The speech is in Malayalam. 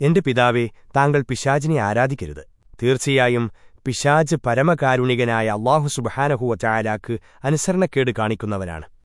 എന്റെ പിതാവേ താങ്കൾ പിശാചിനെ ആരാധിക്കരുത്. തീർച്ചയായും പിശാജ് പരമകാരുണികനായ അള്ളാഹു സുബഹാനഹുവ ചായാലാക്ക് അനുസരണക്കേട് കാണിക്കുന്നവനാണ്.